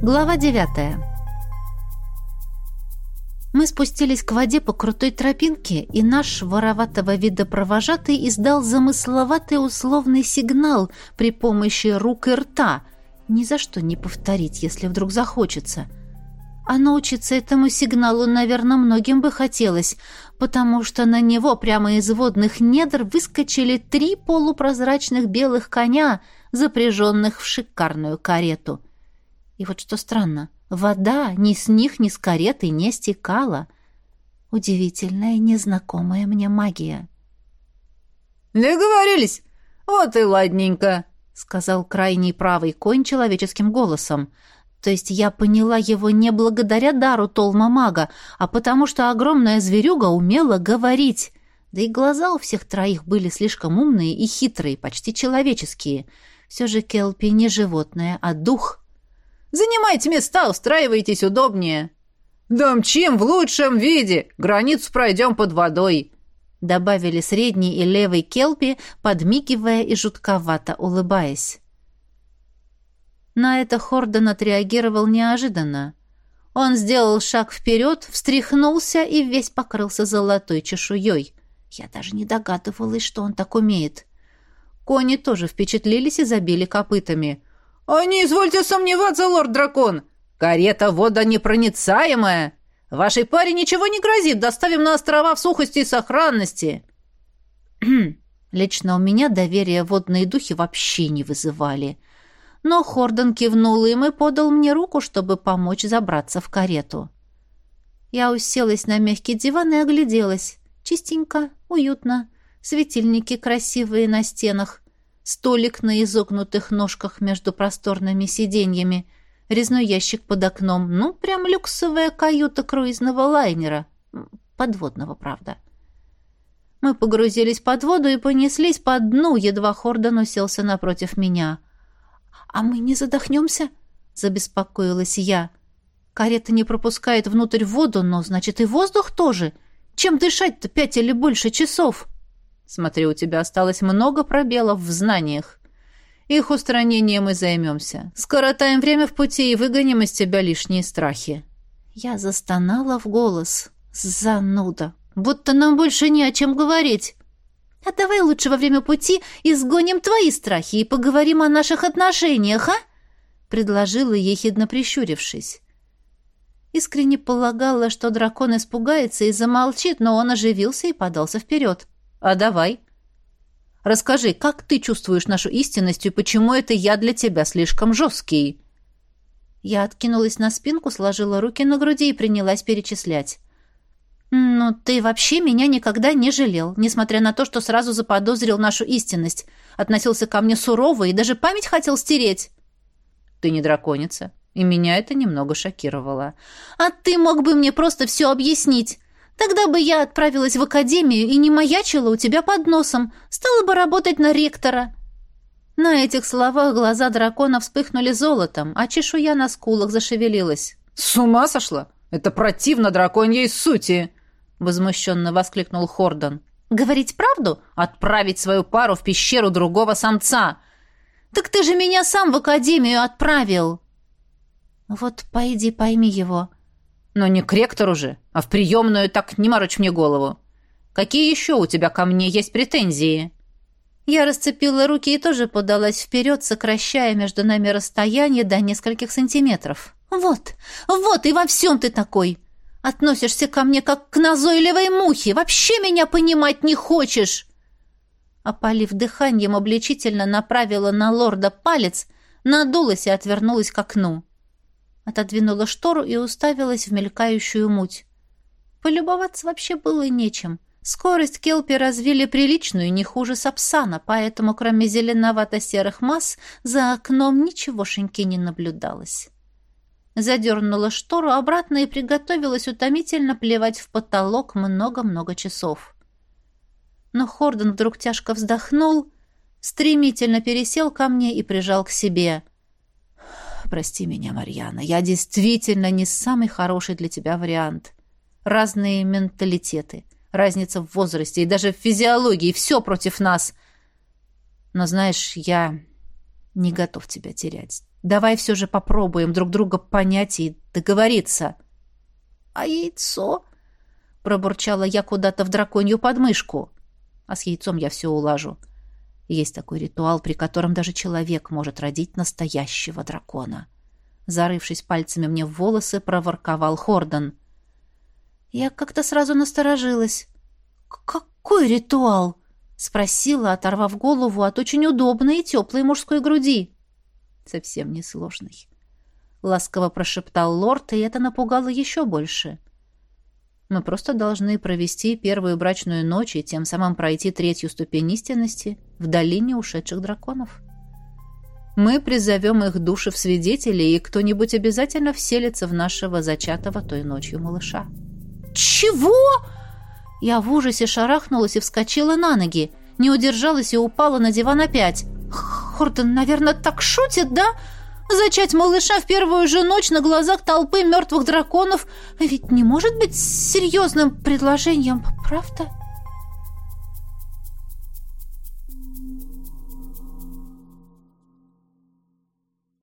Глава 9. Мы спустились к воде по крутой тропинке, и наш вороватого вида провожатый издал замысловатый условный сигнал при помощи рук и рта. Ни за что не повторить, если вдруг захочется. А научиться этому сигналу, наверное, многим бы хотелось, потому что на него прямо из водных недр выскочили три полупрозрачных белых коня, запряженных в шикарную карету — и вот что странно, вода ни с них, ни с кареты не стекала. Удивительная, незнакомая мне магия. «Договорились? Вот и ладненько», — сказал крайний правый конь человеческим голосом. То есть я поняла его не благодаря дару Толма-мага, а потому что огромная зверюга умела говорить. Да и глаза у всех троих были слишком умные и хитрые, почти человеческие. Все же Келпи не животное, а дух — Занимайте места, устраивайтесь удобнее. Домчим в лучшем виде, границу пройдем под водой», — добавили средний и левый Келпи, подмигивая и жутковато улыбаясь. На это Хордон отреагировал неожиданно. Он сделал шаг вперед, встряхнулся и весь покрылся золотой чешуей. Я даже не догадывалась, что он так умеет. Кони тоже впечатлились и забили копытами. «О, не извольте сомневаться, лорд-дракон! Карета водонепроницаемая! Вашей паре ничего не грозит, доставим на острова в сухости и сохранности!» Лично у меня доверие водные духи вообще не вызывали. Но Хордон кивнул им и подал мне руку, чтобы помочь забраться в карету. Я уселась на мягкий диван и огляделась. Чистенько, уютно, светильники красивые на стенах, столик на изогнутых ножках между просторными сиденьями, резной ящик под окном. Ну, прям люксовая каюта круизного лайнера. Подводного, правда. Мы погрузились под воду и понеслись по дну, едва Хордон уселся напротив меня. «А мы не задохнемся?» — забеспокоилась я. «Карета не пропускает внутрь воду, но, значит, и воздух тоже. Чем дышать-то пять или больше часов?» Смотри, у тебя осталось много пробелов в знаниях. Их устранением мы займемся. Скоротаем время в пути и выгоним из тебя лишние страхи». Я застонала в голос. «Зануда! Будто нам больше не о чем говорить!» «А давай лучше во время пути изгоним твои страхи и поговорим о наших отношениях, а?» предложила ехидно прищурившись. Искренне полагала, что дракон испугается и замолчит, но он оживился и подался вперед. А давай. Расскажи, как ты чувствуешь нашу истинность и почему это я для тебя слишком жесткий?» Я откинулась на спинку, сложила руки на груди и принялась перечислять. «Ну, ты вообще меня никогда не жалел, несмотря на то, что сразу заподозрил нашу истинность. Относился ко мне сурово и даже память хотел стереть». «Ты не драконица, и меня это немного шокировало». «А ты мог бы мне просто все объяснить. Тогда бы я отправилась в академию и не маячила у тебя под носом, стала бы работать на ректора». На этих словах глаза дракона вспыхнули золотом, а чешуя на скулах зашевелилась. «С ума сошла? Это противно драконьей сути!» — возмущенно воскликнул Хордон. «Говорить правду? Отправить свою пару в пещеру другого самца!» «Так ты же меня сам в академию отправил!» «Вот пойди пойми его. Но не к ректору же, а в приемную так не морочь мне голову. Какие еще у тебя ко мне есть претензии?» Я расцепила руки и тоже подалась вперед, сокращая между нами расстояние до нескольких сантиметров. «Вот, вот и во всем ты такой! Относишься ко мне как к назойливой мухе, вообще меня понимать не хочешь!» Опалив дыханием, обличительно направила на лорда палец, надулась и отвернулась к окну отодвинула штору и уставилась в мелькающую муть. Полюбоваться вообще было нечем. Скорость Келпи развили приличную, не хуже Сапсана, поэтому кроме зеленовато-серых масс за окном ничегошеньки не наблюдалось. Задернула штору обратно и приготовилась утомительно плевать в потолок много-много часов. Но Хордон вдруг тяжко вздохнул, стремительно пересел ко мне и прижал к себе — Прости меня, Марьяна, я действительно не самый хороший для тебя вариант. Разные менталитеты, разница в возрасте и даже в физиологии, все против нас. Но знаешь, я Не готов тебя терять. Давай все же попробуем друг друга понять и договориться. А яйцо? Пробурчала я куда-то в драконью подмышку. А с яйцом я все улажу. Есть такой ритуал, при котором даже человек может родить настоящего дракона. Зарывшись пальцами мне в волосы, проворковал Хордон. Я как-то сразу насторожилась. «Какой ритуал?» — спросила, оторвав голову от очень удобной и теплой мужской груди. «Совсем несложный», — ласково прошептал лорд, и это напугало еще больше. «Мы просто должны провести первую брачную ночь и тем самым пройти третью ступень истинности в долине ушедших драконов. Мы призовем их души в свидетели, и кто-нибудь обязательно вселится в нашего зачатого той ночью малыша». «Чего?» Я в ужасе шарахнулась и вскочила на ноги. Не удержалась и упала на диван опять. «Хордон, наверное, так шутит, да? Зачать малыша в первую же ночь на глазах толпы мертвых драконов ведь не может быть серьезным предложением, правда?»